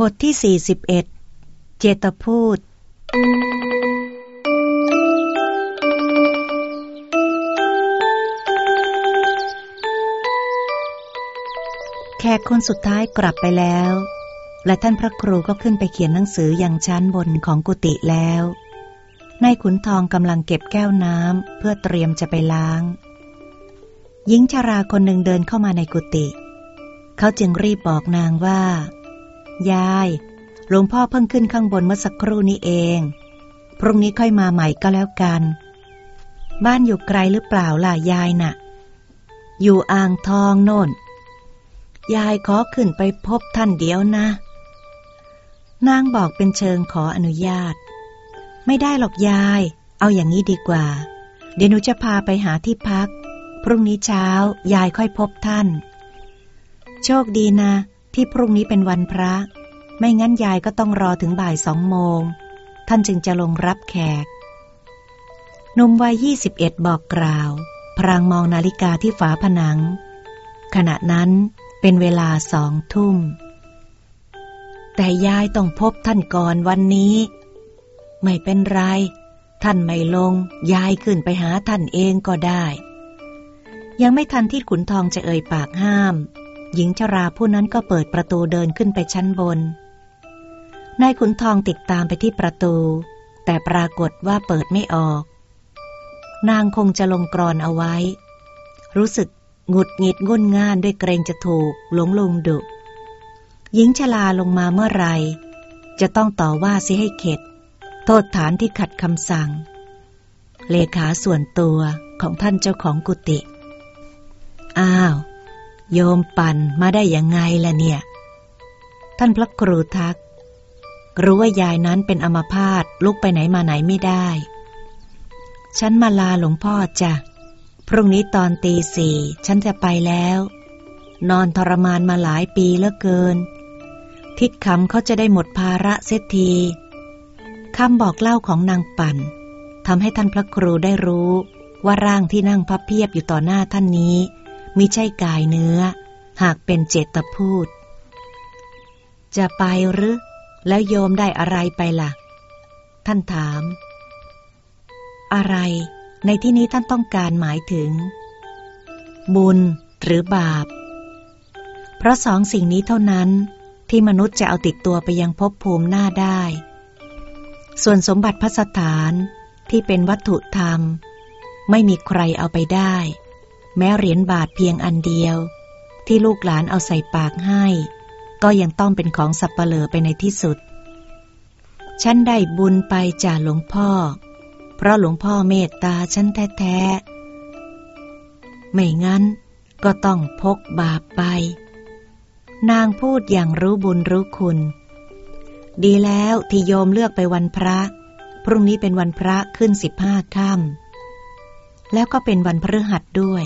บทที่ 41 เจตพูด แขกคนสุดท้ายกลับไปแล้ว และท่านพระครูก็ขึ้นไปเขียนหนังสืออย่างชั้นบนของกุฏิแล้วนายขุนทองกำลังเก็บแก้วน้ำเพื่อเตรียมจะไปล้าง หญิงชาราคนหนึ่งเดินเข้ามาในกุฏิเขาจึงรีบบอกนางว่า ยายหลวงพ่อเพิ่งขึ้นข้างบนเมื่อสักครู่นี้เอง พรุ่งนี้ค่อยมาใหม่ก็แล้วกัน บ้านอยู่ไกลหรือเปล่าล่ะยายนะ่ะ อยู่อ่างทองโน่น ยายขอขึ้นไปพบท่านเดียวนะ นางบอกเป็นเชิงขออนุญาต ไม่ได้หรอกยาย เอาอย่างนี้ดีกว่า เดี๋ยวหนูจะพาไปหาที่พัก พรุ่งนี้เช้ายายค่อยพบท่าน โชคดีนะ ที่พรุ่งนี้เป็นวันพระ ไม่งั้นยายก็ต้องรอถึงบ่ายสองโมง ท่านจึงจะลงรับแขกหนุ่มวัยยี่สิบเอ็ดบอกกล่าว พรางมองนาฬิกาที่ฝาผนัง ขณะนั้นเป็นเวลาสองทุ่ม แต่ยายต้องพบท่านก่อนวันนี้ ไม่เป็นไร ท่านไม่ลง ยายขึ้นไปหาท่านเองก็ได้ ยังไม่ทันที่ขุนทองจะเอ่ยปากห้าม หญิงชราผู้นั้นก็เปิดประตูเดินขึ้นไปชั้นบน นายขุนทองติดตามไปที่ประตู แต่ปรากฏว่าเปิดไม่ออก นางคงจะลงกรอนเอาไว้ รู้สึกหงุดหงิดงุนง่านด้วยเกรงจะถูกหลงลุงดุ หญิงชลาลงมาเมื่อไร จะต้องต่อว่าสิให้เข็ด โทษฐานที่ขัดคำสั่ง เลขาส่วนตัวของท่านเจ้าของกุฏิ อ้าว โยมปั่นมาได้ยังไงล่ะเนี่ย ท่านพระครูทัก รู้ว่ายายนั้นเป็นอัมพาตลุกไปไหนมาไหนไม่ได้ ฉันมาลาหลวงพ่อจ้ะ พรุ่งนี้ตอนตีสี่ฉันจะไปแล้ว นอนทรมานมาหลายปีแล้วเกิน ทิดคำเขาจะได้หมดภาระเสียทีคำบอกเล่าของนางปั่นทำให้ท่านพระครูได้รู้ว่าร่างที่นั่งพับเพียบอยู่ต่อหน้าท่านนี้ มิใช่กายเนื้อ หากเป็นเจตพูด จะไปหรือ แล้วโยมได้อะไรไปละ่ะ ท่านถาม อะไร ในที่นี้ท่านต้องการหมายถึง บุญหรือบาป เพราะสองสิ่งนี้เท่านั้นที่มนุษย์จะเอาติดตัวไปยังภพภูมิหน้าได้ ส่วนสมบัติพัสถานที่เป็นวัตถุธรรม ไม่มีใครเอาไปได้ แม้เหรียญบาทเพียงอันเดียว ที่ลูกหลานเอาใส่ปากให้ ก็ยังต้องเป็นของสับเปลือไปในที่สุด ฉันได้บุญไปจากหลวงพ่อ เพราะหลวงพ่อเมตตาฉันแท้ๆ ไม่งั้นก็ต้องพกบาปไป นางพูดอย่างรู้บุญรู้คุณ ดีแล้วที่โยมเลือกไปวันพระ พรุ่งนี้เป็นวันพระขึ้นสิบห้าค่ำ แล้วก็เป็นวันพฤหัสด้วย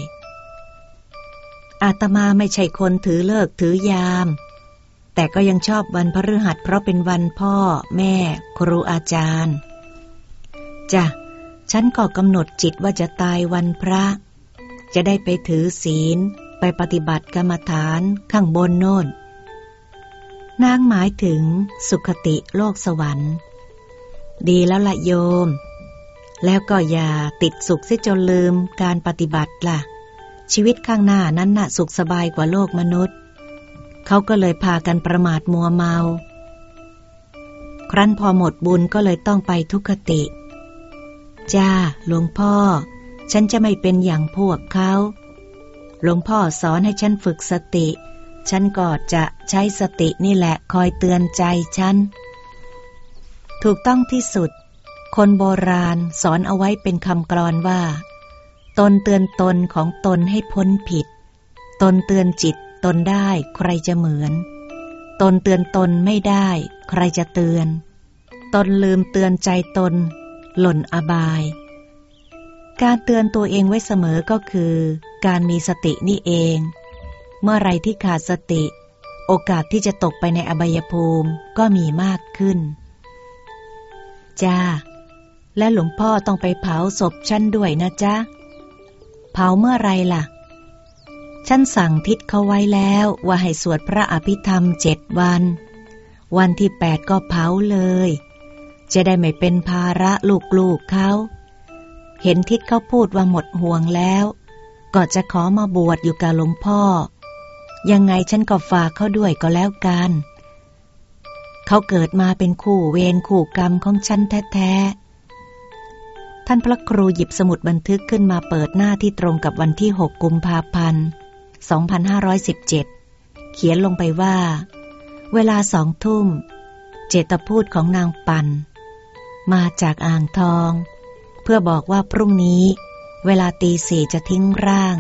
อาตมาไม่ใช่คนถือเลิกถือยาม แต่ก็ยังชอบวันพฤหัสเพราะเป็นวันพ่อ แม่ ครูอาจารย์จ้ะฉันก็กำหนดจิตว่าจะตายวันพระ จะได้ไปถือศีล ไปปฏิบัติกรรมฐานข้างบนโน่นนางหมายถึงสุขติโลกสวรรค์ ดีแล้วละโยม แล้วก็อย่าติดสุขเสียจนลืมการปฏิบัติละ่ะ ชีวิตข้างหน้านั้นน่ะสุขสบายกว่าโลกมนุษย์ เขาก็เลยพากันประมาทมัวเมา ครั้นพอหมดบุญก็เลยต้องไปทุกขติ จ้าหลวงพ่อ ฉันจะไม่เป็นอย่างพวกเขา หลวงพ่อสอนให้ฉันฝึกสติ ฉันก็จะใช้สตินี่แหละคอยเตือนใจฉัน ถูกต้องที่สุด คนโบราณสอนเอาไว้เป็นคำกรอนว่า ตนเตือนตนของตนให้พ้นผิด ตนเตือนจิตตนได้ใครจะเหมือน ตนเตือนตนไม่ได้ใครจะเตือน ตนลืมเตือนใจตน หล่นอบาย การเตือนตัวเองไว้เสมอก็คือ การมีสตินี่เอง เมื่อไรที่ขาดสติ โอกาสที่จะตกไปในอบายภูมิก็มีมากขึ้น จ้า และหลวงพ่อต้องไปเผาศพฉันด้วยนะจ๊ะ เผาเมื่อไรล่ะ ฉันสั่งทิศเขาไว้แล้วว่าให้สวดพระอภิธรรมเจ็ดวัน วันที่แปดก็เผาเลย จะได้ไม่เป็นภาระลูกๆเขา เห็นทิศเขาพูดว่าหมดห่วงแล้ว ก็จะขอมาบวชอยู่กับหลวงพ่อ ยังไงฉันก็ฝากเขาด้วยก็แล้วกัน เขาเกิดมาเป็นคู่เวรคู่กรรมของฉันแท้ๆ ท่านพระครูหยิบสมุดบันทึกขึ้นมาเปิดหน้าที่ตรงกับวันที่ 6 กุมภาพันธ์ 2517 เขียนลงไปว่า เวลาสองทุ่ม เจตพูดของนางปัน มาจากอ่างทอง เพื่อบอกว่าพรุ่งนี้ เวลาตีสี่จะทิ้งร่าง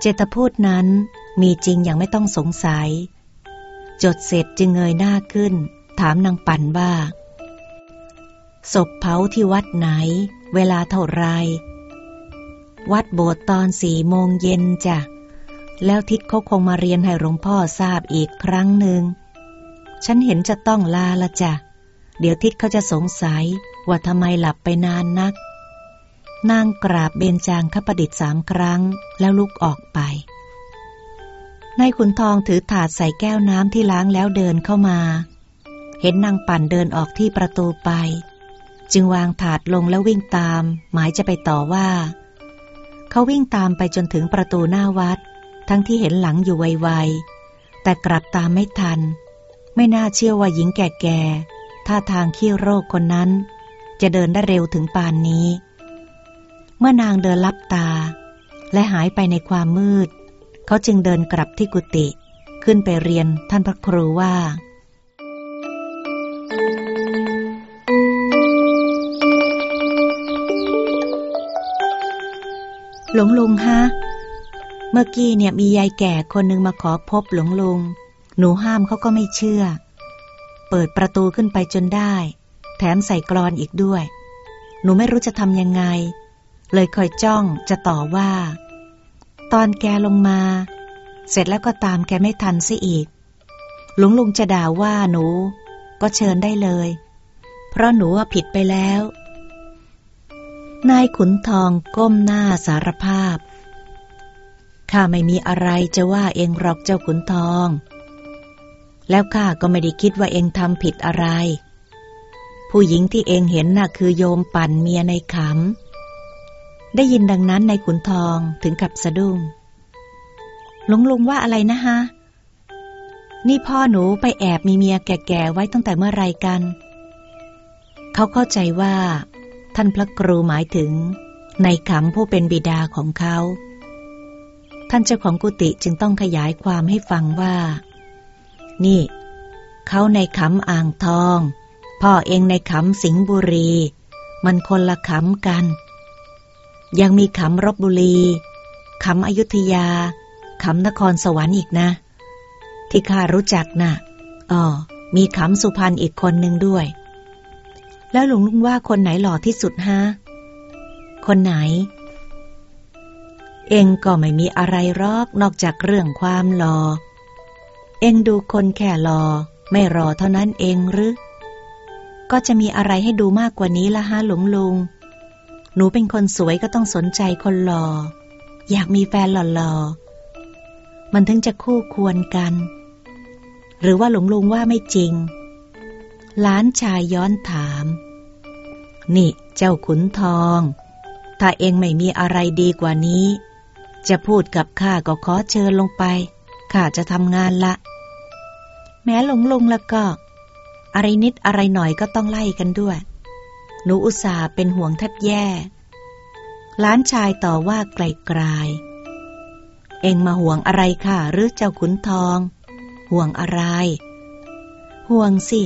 เจตพูดนั้นมีจริงอย่างไม่ต้องสงสัย จดเสร็จจึงเงยหน้าขึ้น ถามนางปันว่า ศพเผาที่วัดไหน เวลาเท่าไร วัดโบสถ์ตอนสี่โมงเย็นจ้ะ แล้วทิศเขาคงมาเรียนให้หลวงพ่อทราบอีกครั้งหนึ่ง ฉันเห็นจะต้องลาละจ้ะ เดี๋ยวทิศเขาจะสงสัยว่าทำไมหลับไปนานนัก นางกราบเบญจางคประดิษฐ์สามครั้ง แล้วลุกออกไป นายขุนทองถือถาดใส่แก้วน้ำที่ล้างแล้วเดินเข้ามา เห็นนางปั่นเดินออกที่ประตูไป จึงวางถาดลงแล้ววิ่งตาม หมายจะไปต่อว่า เขาวิ่งตามไปจนถึงประตูหน้าวัด ทั้งที่เห็นหลังอยู่ไวๆ แต่กลับตามไม่ทัน ไม่น่าเชื่อว่าหญิงแก่ๆท่าทางขี้โรคคนนั้น จะเดินได้เร็วถึงปานนี้ เมื่อนางเดินลับตา และหายไปในความมืด เขาจึงเดินกลับที่กุฏิขึ้นไปเรียนท่านพระครูว่า หลวงลุงฮะ เมื่อกี้เนี่ยมียายแก่คนหนึ่งมาขอพบหลวงลุง หนูห้ามเขาก็ไม่เชื่อ เปิดประตูขึ้นไปจนได้ แถมใส่กรอนอีกด้วย หนูไม่รู้จะทำยังไง เลยคอยจ้องจะต่อว่า ตอนแกลงมา เสร็จแล้วก็ตามแกไม่ทันซะอีก หลวงลุงจะด่าว่าหนู ก็เชิญได้เลย เพราะหนูว่าผิดไปแล้ว นายขุนทองก้มหน้าสารภาพ ข้าไม่มีอะไรจะว่าเองหรอกเจ้าขุนทอง แล้วข้าก็ไม่ได้คิดว่าเองทำผิดอะไร ผู้หญิงที่เองเห็นน่ะคือโยมปั่นเมียในขำ ได้ยินดังนั้นในขุนทองถึงกับสะดุ้ง หลงลุงว่าอะไรนะฮะ นี่พ่อหนูไปแอบมีเมียแก่ๆไว้ตั้งแต่เมื่อไรกัน เขาเข้าใจว่า ท่านพระครูหมายถึง ในขำผู้เป็นบิดาของเขา ท่านเจ้าของกุฏิจึงต้องขยายความให้ฟังว่า นี่ เขาในขำอ่างทอง พ่อเองในขำสิงห์บุรี มันคนละขำกัน ยังมีขำรบบุรีขำอยุธยาขำนครสวรรค์อีกนะ ที่ข้ารู้จักนะ่ะอ๋อมีขำสุพรรณอีกคนหนึ่งด้วย แล้วหลวงลุงว่าคนไหนหล่อที่สุดฮะ คนไหน เองก็ไม่มีอะไรรอกนอกจากเรื่องความหลอ เองดูคนแค่รอไม่รอเท่านั้นเองหรือ ก็จะมีอะไรให้ดูมากกว่านี้ละฮะหลวงลุง หนูเป็นคนสวยก็ต้องสนใจคนหลอ อยากมีแฟนหล่อๆ มันถึงจะคู่ควรกัน หรือว่าหลวงลุงว่าไม่จริงหลานชายย้อนถาม นี่เจ้าขุนทอง ถ้าเองไม่มีอะไรดีกว่านี้ จะพูดกับข้าก็ขอเชิญลงไป ข้าจะทำงานละ แม้หลงลงแล้วก็ อะไรนิดอะไรหน่อยก็ต้องไล่กันด้วย หนูอุตส่าห์เป็นห่วงแทบแย่ ล้านชายต่อว่าไกลๆเองมาห่วงอะไรค่ะหรือเจ้าขุนทอง ห่วงอะไร ห่วงสิ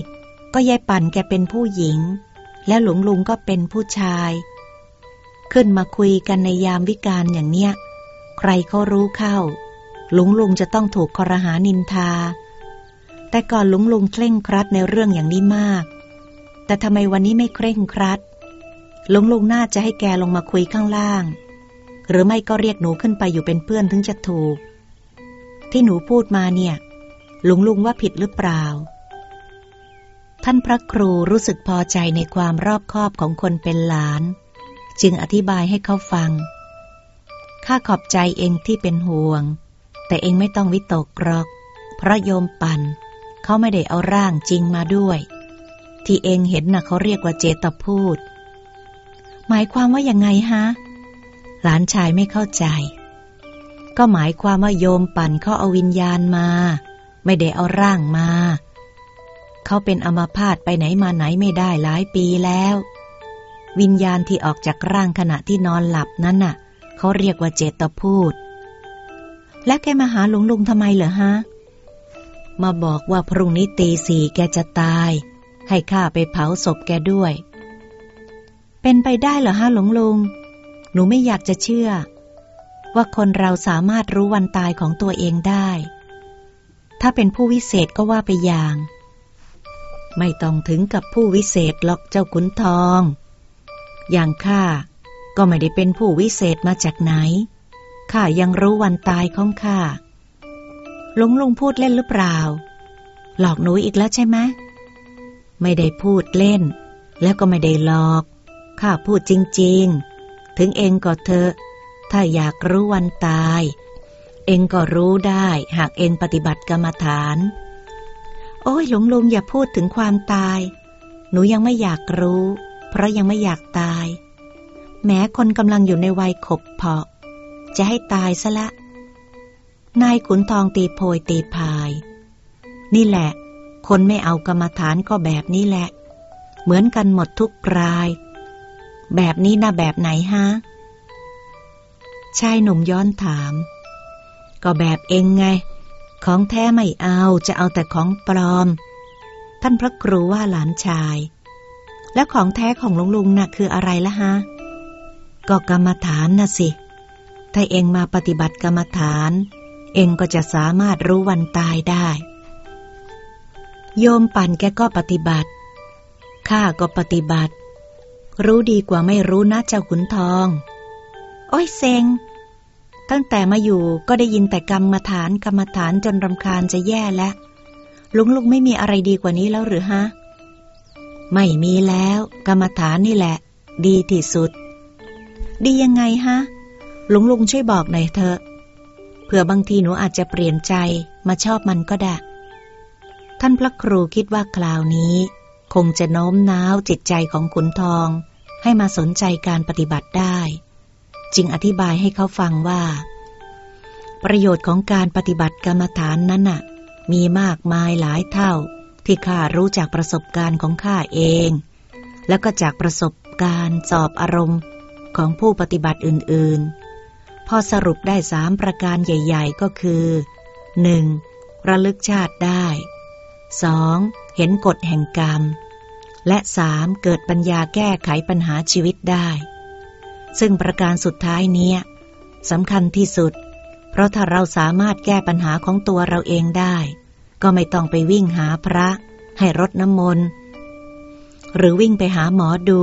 ก็ยายปั่นแกเป็นผู้หญิง แล้วหลวงลุงก็เป็นผู้ชาย ขึ้นมาคุยกันในยามวิกาลอย่างเนี้ย ใครเขารู้เข้า หลวงลุงจะต้องถูกคอรหานินทา แต่ก่อนหลวงลุงเคร่งครัดในเรื่องอย่างนี้มาก แต่ทำไมวันนี้ไม่เคร่งครัดหลวงลุงน่าจะให้แกลงมาคุยข้างล่าง หรือไม่ก็เรียกหนูขึ้นไปอยู่เป็นเพื่อนถึงจะถูก ที่หนูพูดมาเนี่ย หลวงลุงว่าผิดหรือเปล่า ท่านพระครูรู้สึกพอใจในความรอบคอบของคนเป็นหลาน จึงอธิบายให้เขาฟัง ข้าขอบใจเองที่เป็นห่วง แต่เองไม่ต้องวิตกหรอก เพราะโยมปันเขาไม่ได้เอาร่างจริงมาด้วย ที่เองเห็นนะ่ะเขาเรียกว่าเจตพูด หมายความว่ายังไงฮะ หลานชายไม่เข้าใจ ก็หมายความว่าโยมปั่นเขาเอาวิญญาณมา ไม่ได้เอาร่างมา เขาเป็นอมาพาตไปไหนมาไหนไม่ได้หลายปีแล้ว วิญญาณที่ออกจากร่างขณะที่นอนหลับนั้นน่ะ เขาเรียกว่าเจตพูด และแกมาหาหลวงลุงทำไมเหรอฮะ มาบอกว่าพรุ่งนี้ตีสี่แกจะตาย ให้ข้าไปเผาศพแกด้วย เป็นไปได้เหรอฮะหลวงลุง หนูไม่อยากจะเชื่อ ว่าคนเราสามารถรู้วันตายของตัวเองได้ ถ้าเป็นผู้วิเศษก็ว่าไปอย่าง ไม่ต้องถึงกับผู้วิเศษหรอกเจ้าขุนทอง อย่างข้าก็ไม่ได้เป็นผู้วิเศษมาจากไหน ข้ายังรู้วันตายของข้าลุงลุงพูดเล่นหรือเปล่า หลอกหนูอีกแล้วใช่ไหมไม่ได้พูดเล่น แล้วก็ไม่ได้หลอก ข้าพูดจริง ๆ ถึงเองก็เถอะ ถ้าอยากรู้วันตาย เองก็รู้ได้หากเองปฏิบัติกรรมฐาน โอ้ยหลวงลุงอย่าพูดถึงความตาย หนูยังไม่อยากรู้ เพราะยังไม่อยากตาย แม้คนกำลังอยู่ในวัยขบเพาะ จะให้ตายซะละ นายขุนทองตีโพยตีพาย นี่แหละ คนไม่เอากรรมฐานก็แบบนี้แหละ เหมือนกันหมดทุกราย แบบนี้นะแบบไหนฮะชายหนุ่มย้อนถาม ก็แบบเองไง ของแท้ไม่เอาจะเอาแต่ของปลอม ท่านพระครูว่าหลานชาย แล้วของแท้ของลุงลุงนะ่ะคืออะไรละฮะก็กรรมฐานนะสิ ถ้าเองมาปฏิบัติกรรมฐาน เองก็จะสามารถรู้วันตายได้ โยมปั่นแกก็ปฏิบัติ ข้าก็ปฏิบัติ รู้ดีกว่าไม่รู้นะเจ้าขุนทอง โอ้ยเซง ตั้งแต่มาอยู่ก็ได้ยินแต่กรรมฐานกรรมฐานจนรำคาญจะแย่แล้วลุงลุงไม่มีอะไรดีกว่านี้แล้วหรือฮะ ไม่มีแล้ว กรรมฐานนี่แหละ ดีที่สุด ดียังไงฮะลุงลุงช่วยบอกหน่อยเถอะเผื่อบางทีหนูอาจจะเปลี่ยนใจมาชอบมันก็ได้ ท่านพระครูคิดว่าคราวนี้ คงจะโน้มน้าวจิตใจของขุนทอง ให้มาสนใจการปฏิบัติได้ จึงอธิบายให้เขาฟังว่า ประโยชน์ของการปฏิบัติกรรมฐานนั้นน่ะ มีมากมายหลายเท่า ที่ข้ารู้จากประสบการณ์ของข้าเอง แล้วก็จากประสบการณ์สอบอารมณ์ของผู้ปฏิบัติอื่นๆ พอสรุปได้สามประการใหญ่ ๆ ก็คือ 1. ระลึกชาติได้ 2. เห็นกฎแห่งกรรม และ 3. เกิดปัญญาแก้ไขปัญหาชีวิตได้ ซึ่งประการสุดท้ายนี้สำคัญที่สุด เพราะถ้าเราสามารถแก้ปัญหาของตัวเราเองได้ ก็ไม่ต้องไปวิ่งหาพระ ให้รดน้ำมนต์หรือวิ่งไปหาหมอดู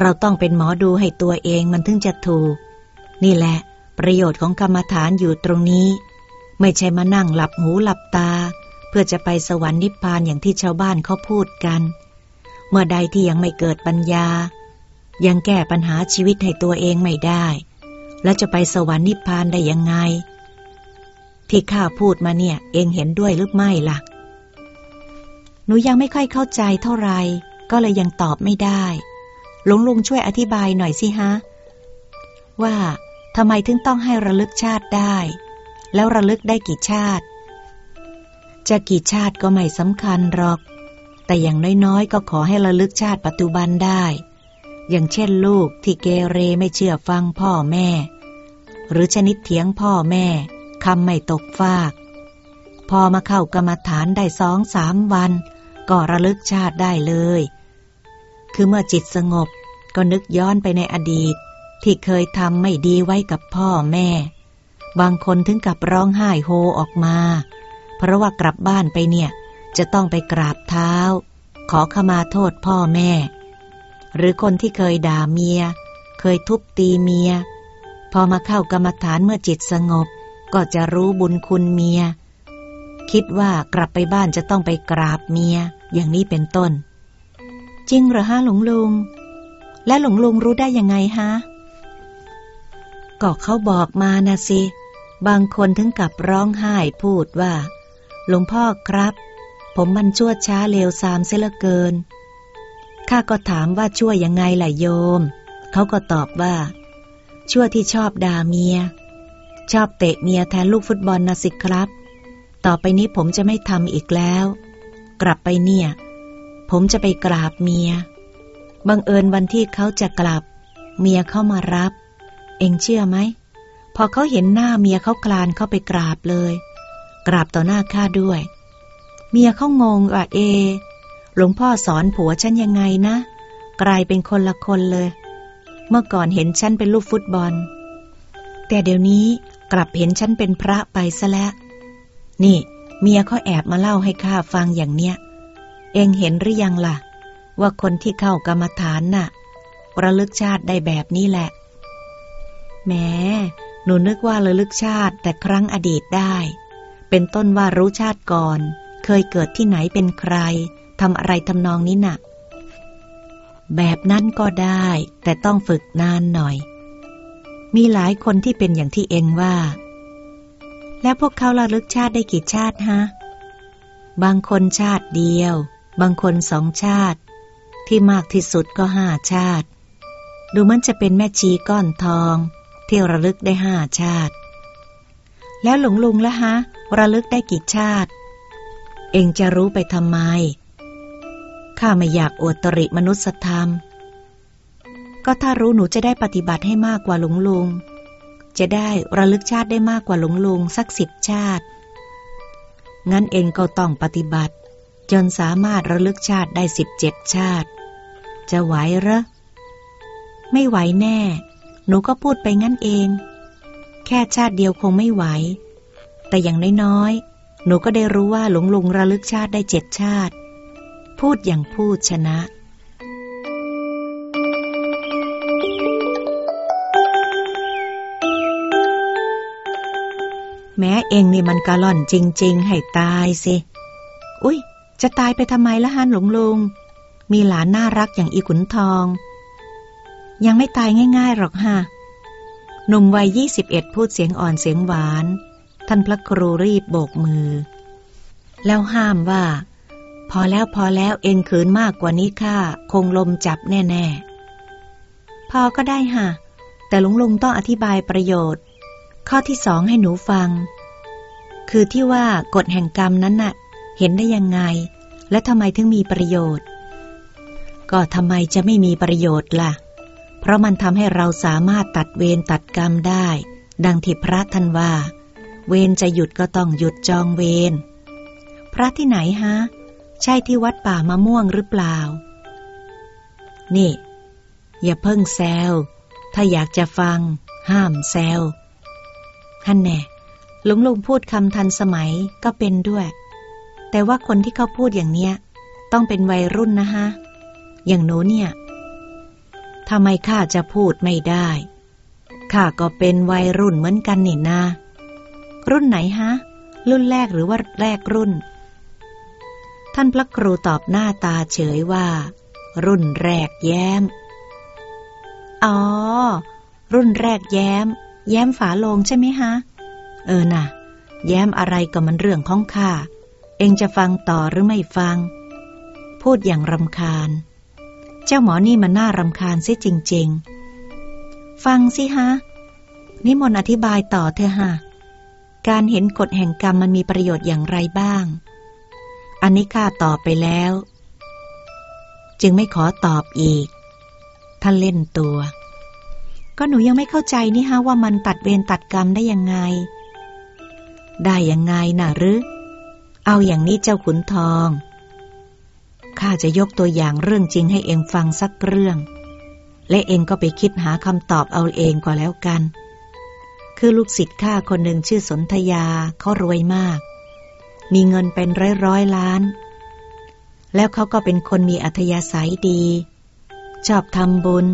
เราต้องเป็นหมอดูให้ตัวเองมันถึงจะถูก นี่แหละ ประโยชน์ของกรรมฐานอยู่ตรงนี้ ไม่ใช่มานั่งหลับหูหลับตา เพื่อจะไปสวรรค์นิพพานอย่างที่ชาวบ้านเขาพูดกัน เมื่อใดที่ยังไม่เกิดปัญญา ยังแก้ปัญหาชีวิตให้ตัวเองไม่ได้ แล้วจะไปสวรรค์นิพพานได้ยังไง ที่ข้าพูดมาเนี่ย เองเห็นด้วยหรือไม่ละ่ะ หนูยังไม่ค่อยเข้าใจเท่าไหร่ก็เลยยังตอบไม่ได้หลวงลุงช่วยอธิบายหน่อยสิฮะ ว่าทำไมถึงต้องให้ระลึกชาติได้ แล้วระลึกได้กี่ชาติ จะกี่ชาติก็ไม่สำคัญหรอก แต่อย่างน้อยๆ ก็ขอให้ระลึกชาติปัจจุบันได้ อย่างเช่นลูกที่เกเรไม่เชื่อฟังพ่อแม่ หรือชนิดเถียงพ่อแม่คำไม่ตกฟาก พอมาเข้ากรรมฐานได้สองสามวัน ก็ระลึกชาติได้เลย คือเมื่อจิตสงบก็นึกย้อนไปในอดีต ที่เคยทำไม่ดีไว้กับพ่อแม่ บางคนถึงกับร้องไห้โฮออกมา เพราะว่ากลับบ้านไปเนี่ย จะต้องไปกราบเท้า ขอขมาโทษพ่อแม่ หรือคนที่เคยด่าเมีย เคยทุบตีเมีย พอมาเข้ากรรมฐานเมื่อจิตสงบ ก็จะรู้บุญคุณเมีย คิดว่ากลับไปบ้านจะต้องไปกราบเมีย อย่างนี้เป็นต้น จริงเหรอฮะหลวงลุง และหลวงลุงรู้ได้ยังไงฮะ ก็เขาบอกมานะสิ บางคนถึงกับร้องไห้พูดว่า หลวงพ่อครับ ผมมันชั่วช้าเลวซามเสียเหลือเกิน ข้าก็ถามว่าชั่วยังไงล่ะโยม เขาก็ตอบว่า ชั่วที่ชอบด่าเมีย ชอบเตะเมียแทนลูกฟุตบอลนะสิครับ ต่อไปนี้ผมจะไม่ทำอีกแล้ว กลับไปเนี่ย ผมจะไปกราบเมีย บังเอิญวันที่เขาจะกลับ เมียเข้ามารับ เองเชื่อไหม พอเขาเห็นหน้าเมียเขาคลานเข้าไปกราบเลย กราบต่อหน้าข้าด้วย เมียเขางงว่าเอ หลวงพ่อสอนผัวฉันยังไงนะ กลายเป็นคนละคนเลย เมื่อก่อนเห็นฉันเป็นลูกฟุตบอล แต่เดี๋ยวนี้กลับเห็นฉันเป็นพระไปซะแล้ว นี่ เมียเขาแอบมาเล่าให้ข้าฟังอย่างเนี้ย เองเห็นหรือยังล่ะ ว่าคนที่เข้ากรรมฐานน่ะระลึกชาติได้แบบนี้แหละ แม้หนูนึกว่าระลึกชาติแต่ครั้งอดีตได้ เป็นต้นว่ารู้ชาติก่อน เคยเกิดที่ไหนเป็นใคร ทำอะไรทำนองนี้น่ะ แบบนั้นก็ได้ แต่ต้องฝึกนานหน่อย มีหลายคนที่เป็นอย่างที่เองว่า แล้วพวกเขาระลึกชาติได้กี่ชาติฮะ บางคนชาติเดียว บางคนสองชาติ ที่มากที่สุดก็ห้าชาติ ดูมันจะเป็นแม่ชีก้อนทอง ที่ระลึกได้ห้าชาติ แล้วหลวงลุงละฮะ ระลึกได้กี่ชาติเองจะรู้ไปทำไม ข้าไม่อยากอวดตริมนุษยธรรม ก็ถ้ารู้หนูจะได้ปฏิบัติให้มากกว่าหลวงลุง จะได้ระลึกชาติได้มากกว่าหลวงลุงสักสิบชาติ งั้นเองก็ต้องปฏิบัติ จนสามารถระลึกชาติได้สิบเจ็ดชาติ จะไหวหรอ ไม่ไหวแน่ หนูก็พูดไปงั้นเอง แค่ชาติเดียวคงไม่ไหว แต่อย่างน้อยๆ หนูก็ได้รู้ว่าหลวงลุงระลึกชาติได้เจ็ดชาติ พูดอย่างพูดชนะ แม้เองนี่มันกะล่อนจริง ๆ ให้ตายสิ อุ้ยจะตายไปทำไมละฮันหลงลุง มีหลานน่ารักอย่างอีขุนทอง ยังไม่ตายง่าย ๆ หรอกฮะหนุ่มวัยยี่สิบเอ็ดพูดเสียงอ่อนเสียงหวาน ท่านพระครูรีบโบกมือ แล้วห้ามว่า พอแล้วพอแล้วเองขืนมากกว่านี้ข้าคงลมจับแน่ๆ พอก็ได้ฮะแต่หลวงลุงต้องอธิบายประโยชน์ ข้อที่สองให้หนูฟัง คือที่ว่ากฎแห่งกรรมนั้นน่ะ เห็นได้ยังไง และทำไมถึงมีประโยชน์ ก็ทำไมจะไม่มีประโยชน์ล่ะ เพราะมันทำให้เราสามารถตัดเวรตัดกรรมได้ ดังที่พระท่านว่า เวรจะหยุดก็ต้องหยุดจองเวรพระที่ไหนฮะ ใช่ที่วัดป่ามะม่วงหรือเปล่า นี่ อย่าเพิ่งแซว ถ้าอยากจะฟัง ห้ามแซวฮันแน่หลวงลุงพูดคำทันสมัยก็เป็นด้วย แต่ว่าคนที่เขาพูดอย่างเนี้ย ต้องเป็นวัยรุ่นนะฮะ อย่างหนูเนี่ยทำไมข้าจะพูดไม่ได้ ข้าก็เป็นวัยรุ่นเหมือนกันนี่นารุ่นไหนฮะ รุ่นแรกหรือว่าแรกรุ่น ท่านพระครูตอบหน้าตาเฉยว่า รุ่นแรกแย้ม อ๋อ รุ่นแรกแย้ม แย้มฝาโลงใช่ไหมฮะ เออน่ะ แย้มอะไรก็มันเรื่องของข้า เองจะฟังต่อหรือไม่ฟัง พูดอย่างรำคาญ เจ้าหมอนี่มันน่ารำคาญซิจริง ๆ ฟังสิฮะ นิมนต์อธิบายต่อเธอฮะ การเห็นกฎแห่งกรรมมันมีประโยชน์อย่างไรบ้าง อันนี้ข้าตอบไปแล้ว จึงไม่ขอตอบอีก ท่านเล่นตัว ก็หนูยังไม่เข้าใจนี่ฮะว่ามันตัดเวรตัดกรรมได้ยังไง ได้ยังไงน่ะหรือ เอาอย่างนี้เจ้าขุนทอง ข้าจะยกตัวอย่างเรื่องจริงให้เองฟังสักเรื่อง และเองก็ไปคิดหาคำตอบเอาเองก็แล้วกัน คือลูกศิษย์ข้าคนหนึ่งชื่อสนธยาเขารวยมาก มีเงินเป็นร้อยร้อยล้าน แล้วเขาก็เป็นคนมีอัธยาศัยดี ชอบทำบุญ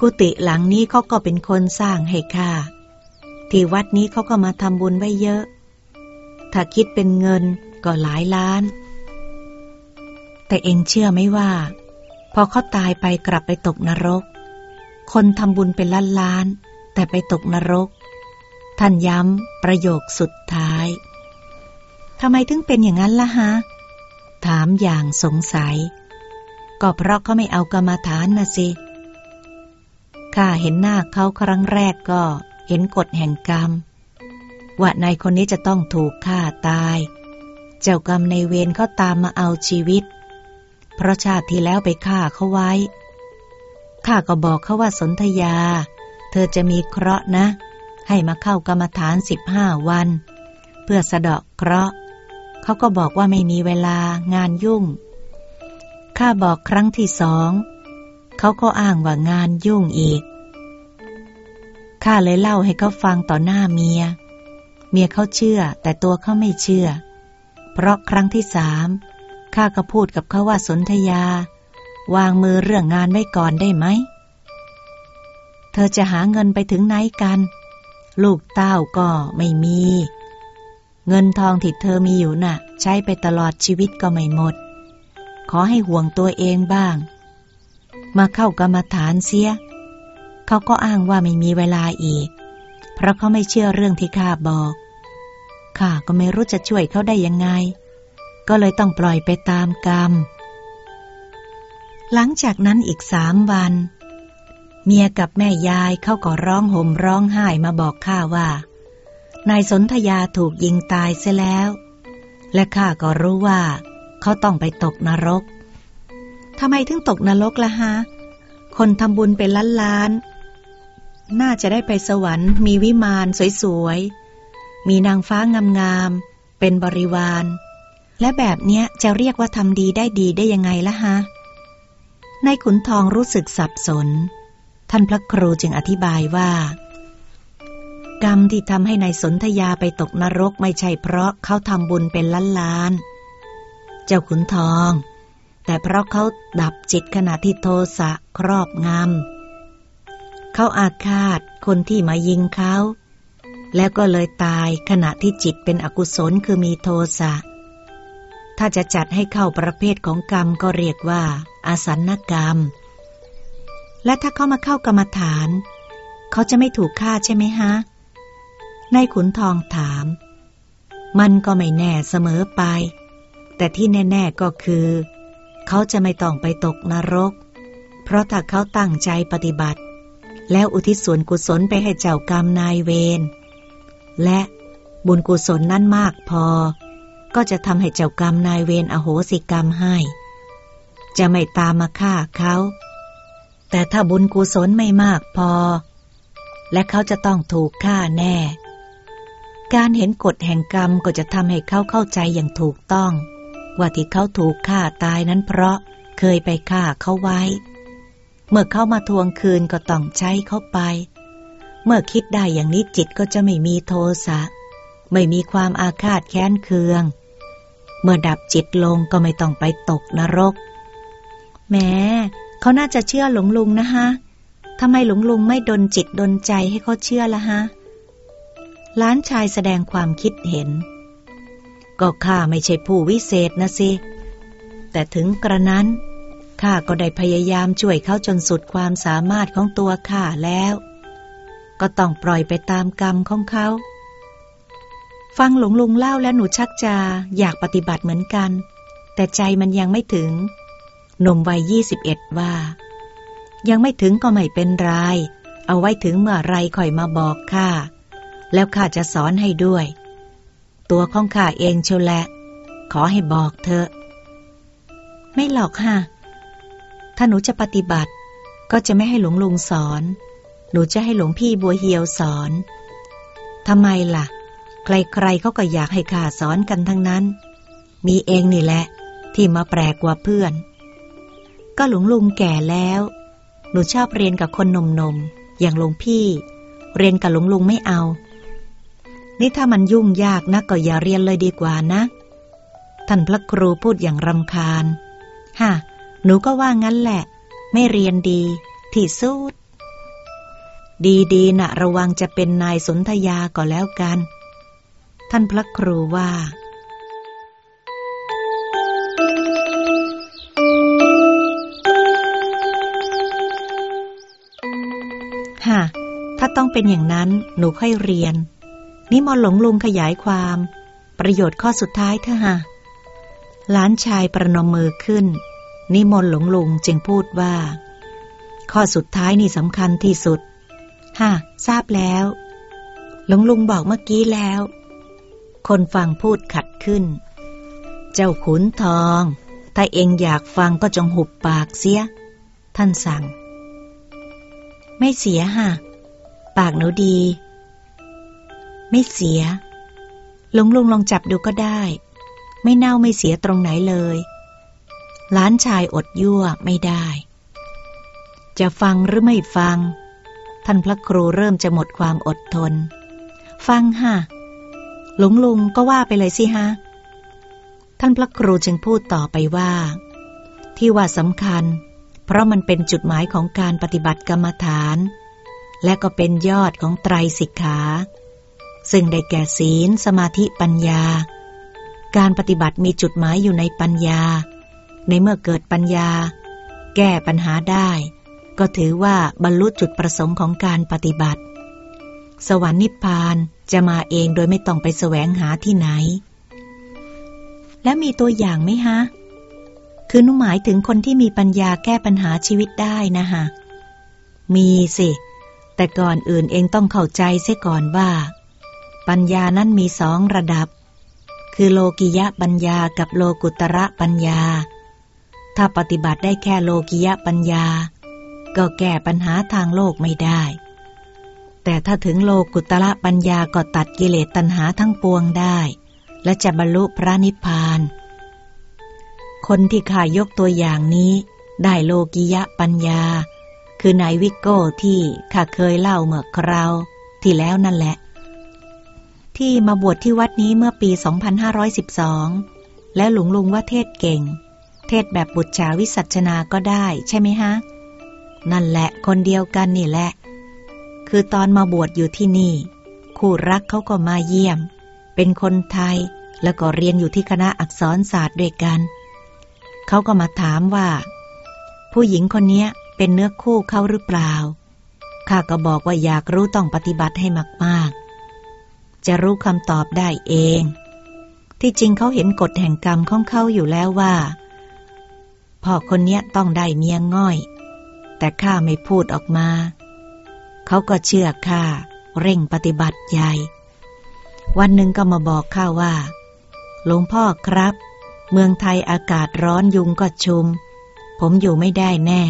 กุฏิหลังนี้เขาก็เป็นคนสร้างให้ข้าที่วัดนี้เขาก็มาทำบุญไว้เยอะ ถ้าคิดเป็นเงินก็หลายล้าน แต่เองเชื่อไหมว่า พอเขาตายไปกลับไปตกนรก คนทำบุญเป็นล้านล้าน แต่ไปตกนรก ท่านย้ำประโยคสุดท้าย ทำไมถึงเป็นอย่างนั้นล่ะฮะ ถามอย่างสงสัย ก็เพราะเขาไม่เอากรรมฐานนะสิ ข้าเห็นหน้าเขาครั้งแรกก็เห็นกฎแห่งกรรม ว่านายคนนี้จะต้องถูกฆ่าตาย เจ้ากรรมในเวรเขาตามมาเอาชีวิต เพราะชาติที่แล้วไปฆ่าเขาไว้ ข้าก็บอกเขาว่าสนธยา เธอจะมีเคราะห์นะ ให้มาเข้ากรรมฐานสิบห้าวัน เพื่อสะเดาะเคราะห์ เขาก็บอกว่าไม่มีเวลางานยุ่ง ข้าบอกครั้งที่สอง เขาก็อ้างว่างานยุ่งอีก ข้าเลยเล่าให้เขาฟังต่อหน้าเมีย เมียเขาเชื่อ แต่ตัวเขาไม่เชื่อ เพราะครั้งที่สามข้าก็พูดกับเขาว่าสนธยา วางมือเรื่องงานไว้ก่อนได้ไหม เธอจะหาเงินไปถึงไหนกัน ลูกเต้าก็ไม่มี เงินทองที่เธอมีอยู่นะ่ะ ใช้ไปตลอดชีวิตก็ไม่หมด ขอให้ห่วงตัวเองบ้าง มาเข้ากรรมฐานเสีย เขาก็อ้างว่าไม่มีเวลาอีก เพราะเขาไม่เชื่อเรื่องที่ข้าบอกข้าก็ไม่รู้จะช่วยเขาได้ยังไง ก็เลยต้องปล่อยไปตามกรรม หลังจากนั้นอีกสามวัน เมียกับแม่ยายเขาก็ร้องห่มร้องไห้มาบอกข้าว่า นายสนธยาถูกยิงตายเสียแล้ว และข้าก็รู้ว่า เขาต้องไปตกนรกทำไมถึงตกนรกละฮะ คนทำบุญเป็นล้านล้าน น่าจะได้ไปสวรรค์ มีวิมานสวยๆ มีนางฟ้างามๆ เป็นบริวาร และแบบเนี้ยจะเรียกว่าทำดีได้ดีได้ยังไงละฮะ นายขุนทองรู้สึกสับสน ท่านพระครูจึงอธิบายว่า กรรมที่ทำให้ในายสนธยาไปตกนรกไม่ใช่เพราะเขาทำบุญเป็นล้านล้าน เจ้าขุนทอง แต่เพราะเขาดับจิตขณะที่โทสะครอบงำเขาอาฆาตคนที่มายิงเขา แล้วก็เลยตายขณะที่จิตเป็นอกุศลคือมีโทสะ ถ้าจะจัดให้เข้าประเภทของกรรมก็เรียกว่า อาสันนกรรม และถ้าเขามาเข้ากรรมฐาน เขาจะไม่ถูกฆ่าใช่ไหมฮะ นายขุนทองถาม มันก็ไม่แน่เสมอไป แต่ที่แน่ ๆก็คือ เขาจะไม่ต้องไปตกนรก เพราะถ้าเขาตั้งใจปฏิบัติ แล้วอุทิศส่วนกุศลไปให้เจ้ากรรมนายเวร และบุญกุศลนั้นมากพอ ก็จะทำให้เจ้ากรรมนายเวรอโหสิกรรมให้ จะไม่ตามมาฆ่าเขา แต่ถ้าบุญกุศลไม่มากพอ และเขาจะต้องถูกฆ่าแน่ การเห็นกฎแห่งกรรมก็จะทำให้เขาเข้าใจอย่างถูกต้อง ว่าที่เขาถูกฆ่าตายนั้นเพราะเคยไปฆ่าเขาไว้ เมื่อเขามาทวงคืนก็ต้องใช้เขาไป เมื่อคิดได้อย่างนี้จิตก็จะไม่มีโทสะ ไม่มีความอาฆาตแค้นเคือง เมื่อดับจิตลงก็ไม่ต้องไปตกนรก แม้เขาน่าจะเชื่อหลวงลุงนะฮะทำไมหลวงลุงไม่ดนจิตดนใจให้เขาเชื่อละฮะ ล้านชายแสดงความคิดเห็น ก็ข้าไม่ใช่ผู้วิเศษนะสิ แต่ถึงกระนั้นข้าก็ได้พยายามช่วยเขาจนสุดความสามารถของตัวข้าแล้ว ก็ต้องปล่อยไปตามกรรมของเขา ฟังหลวงลุงเล่าแล้วหนูชักจะอยากปฏิบัติเหมือนกัน แต่ใจมันยังไม่ถึง หนุ่มวัยยี่สิบเอ็ดว่า ยังไม่ถึงก็ไม่เป็นไร เอาไว้ถึงเมื่อไรค่อยมาบอกข้า แล้วข้าจะสอนให้ด้วย ตัวของข้าเองเชียวแหละ ขอให้บอกเธอไม่หรอกฮะถ้าหนูจะปฏิบัติ ก็จะไม่ให้หลวงลุงสอน หนูจะให้หลวงพี่บัวเฮียวสอนทำไมล่ะ ใครๆเขาก็อยากให้ข้าสอนกันทั้งนั้น มีเองนี่แหละ ที่มาแปลกกว่าเพื่อน ก็หลวงลุงแก่แล้ว หนูชอบเรียนกับคนหนุ่มๆอย่างหลวงพี่ เรียนกับหลวงลุงไม่เอา นี่ถ้ามันยุ่งยากนะก็อย่าเรียนเลยดีกว่านะ ท่านพระครูพูดอย่างรำคาญฮะหนูก็ว่างั้นแหละ ไม่เรียนดี ที่สุด ดีๆนะระวังจะเป็นนายสนธยาก็แล้วกัน ท่านพระครูว่าฮะถ้าต้องเป็นอย่างนั้นหนูค่อยเรียน นิมนต์หลงลุงขยายความ ประโยชน์ข้อสุดท้ายเถอะฮะหลานชายประนมมือขึ้น นิมนต์หลงลุงจึงพูดว่า ข้อสุดท้ายนี่สำคัญที่สุดฮะทราบแล้ว หลงลุงบอกเมื่อกี้แล้ว คนฟังพูดขัดขึ้น เจ้าขุนทอง ถ้าเองอยากฟังก็จงหุบปากเสีย ท่านสั่ง ไม่เสียฮะปากหนูดี ไม่เสีย หลงลุงลองจับดูก็ได้ ไม่เน่าไม่เสียตรงไหนเลยล้านชายอดยั่วไม่ได้ จะฟังหรือไม่ฟัง ท่านพระครูเริ่มจะหมดความอดทน ฟังฮะหลงลุงก็ว่าไปเลยสิฮะ ท่านพระครูจึงพูดต่อไปว่า ที่ว่าสำคัญ เพราะมันเป็นจุดหมายของการปฏิบัติกรรมฐาน และก็เป็นยอดของไตรสิกขา ซึ่งได้แก่ศีล สมาธิปัญญา การปฏิบัติมีจุดหมายอยู่ในปัญญา ในเมื่อเกิดปัญญา แก้ปัญหาได้ ก็ถือว่าบรรลุจุดประสงค์ของการปฏิบัติ สวรรค์นิพพานจะมาเองโดยไม่ต้องไปแสวงหาที่ไหน และมีตัวอย่างไหมฮะ คือนุ่หมายถึงคนที่มีปัญญาแก้ปัญหาชีวิตได้นะฮะ มีสิ แต่ก่อนอื่นเองต้องเข้าใจเสียก่อนว่า ปัญญานั้นมีสองระดับ คือโลกิยะปัญญากับโลกุตระปัญญา ถ้าปฏิบัติได้แค่โลกิยะปัญญา ก็แก้ปัญหาทางโลกไม่ได้ แต่ถ้าถึงโลกุตระปัญญาก็ตัดกิเลสตัณหาทั้งปวงได้ และจะบรรลุพระนิพพาน คนที่ข้ายกตัวอย่างนี้ ได้โลกิยะปัญญา คือนายวิโก้ที่ข้าเคยเล่าเมื่อคราวที่แล้วนั่นแหละ ที่มาบวชที่วัดนี้เมื่อปี 2512 แล้วหลวงลุงว่าเทศเก่ง เทศแบบบุตรชาวิสัชนาก็ได้ใช่ไหมฮะ นั่นแหละคนเดียวกันนี่แหละ คือตอนมาบวชอยู่ที่นี่ คู่รักเขาก็มาเยี่ยม เป็นคนไทยแล้วก็เรียนอยู่ที่คณะอักษรศาสตร์ด้วยกัน เขาก็มาถามว่า ผู้หญิงคนนี้เป็นเนื้อคู่เขาหรือเปล่า ข้าก็บอกว่าอยากรู้ต้องปฏิบัติให้มากๆ จะรู้คำตอบได้เอง ที่จริงเขาเห็นกฎแห่งกรรมของเขาอยู่แล้วว่าพ่อคนนี้ต้องได้เมียง่อย แต่ข้าไม่พูดออกมา เขาก็เชื่อข้าเร่งปฏิบัติใหญ่ วันหนึ่งก็มาบอกข้าว่า หลวงพ่อครับ เมืองไทยอากาศร้อนยุงก็ชุม ผมอยู่ไม่ได้แน่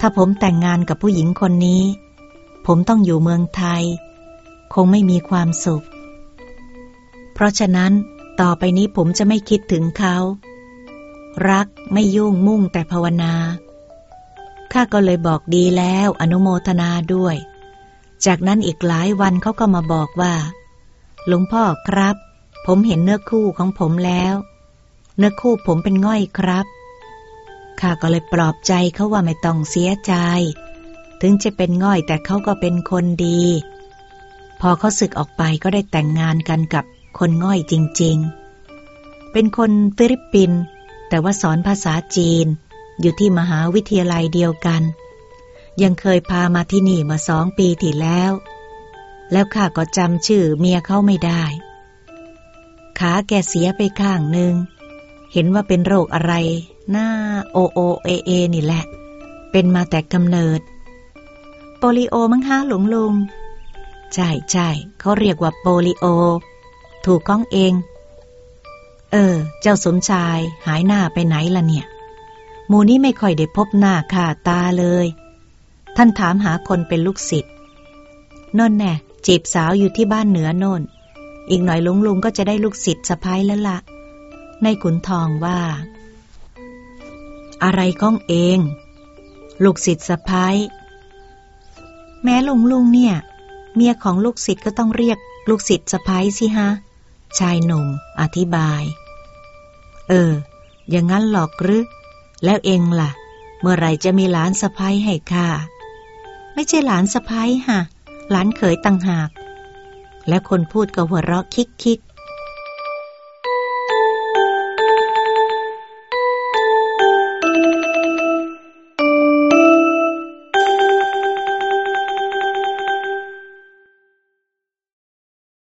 ถ้าผมแต่งงานกับผู้หญิงคนนี้ ผมต้องอยู่เมืองไทย คงไม่มีความสุข เพราะฉะนั้นต่อไปนี้ผมจะไม่คิดถึงเขา รักไม่ยุ่งมุ่งแต่ภาวนาข้าก็เลยบอกดีแล้วอนุโมทนาด้วย จากนั้นอีกหลายวันเขาก็มาบอกว่า หลวงพ่อครับ ผมเห็นเนื้อคู่ของผมแล้ว เนื้อคู่ผมเป็นง่อยครับข้าก็เลยปลอบใจเขาว่าไม่ต้องเสียใจ ถึงจะเป็นง่อยแต่เขาก็เป็นคนดี พอเขาศึกออกไปก็ได้แต่งงานกันกับคนง่อยจริงๆ เป็นคนฟิลิปปินส์แต่ว่าสอนภาษาจีน อยู่ที่มหาวิทยาลัยเดียวกัน ยังเคยพามาที่นี่มาสองปีที่แล้ว แล้วข้าก็จำชื่อเมียเขาไม่ได้ ขาแกเสียไปข้างหนึ่ง เห็นว่าเป็นโรคอะไร หน้าโอโอเอเอนี่แหละ เป็นมาแต่กำเนิด โปลิโอมั้งฮะหลวงลุง ใช่ใช่เขาเรียกว่าโปลิโอ ถูกก้องเอง เออ เจ้าสมชายหายหน้าไปไหนล่ะเนี่ย หมูนี้ไม่ค่อยได้พบหน้าค่าตาเลย ท่านถามหาคนเป็นลูกศิษย์นนแน่จีบสาวอยู่ที่บ้านเหนือโน่น อีกหน่อยลุงลุงก็จะได้ลูกศิษย์สะพ้ายแล้วละในขุนทองว่า อะไรก้องเอง ลูกศิษย์สะพ้ายแม้ลุงลุงเนี่ย เมียของลูกศิษย์ก็ต้องเรียกลูกศิษย์สะพ้ายสิฮะ ชายหนุ่ม อธิบาย เออ อย่างนั้นหรอกหรือ แล้วเองล่ะ เมื่อไรจะมีหลานสะพ้ายให้ข้า ไม่ใช่หลานสะพ้ายฮะ หลานเขยต่างหาก และคนพูดก็หัวเราะคิกคิก